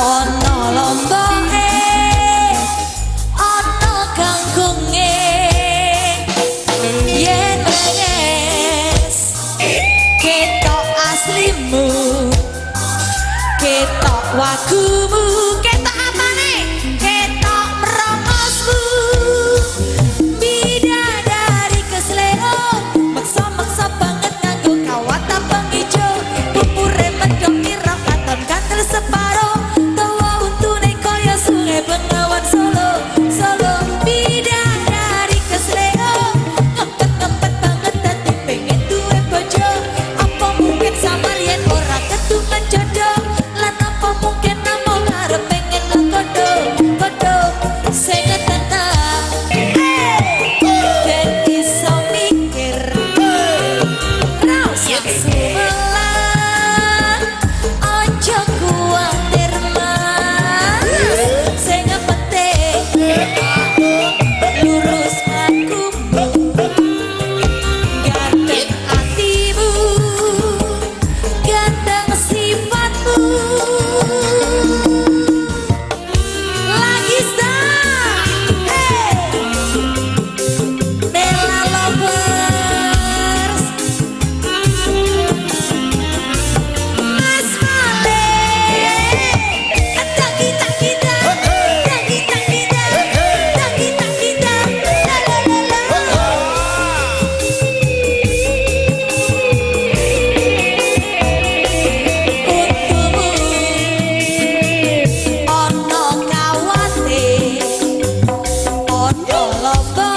ana lombohe ana kangkunge yen nges ketok aslimu ketok waku above.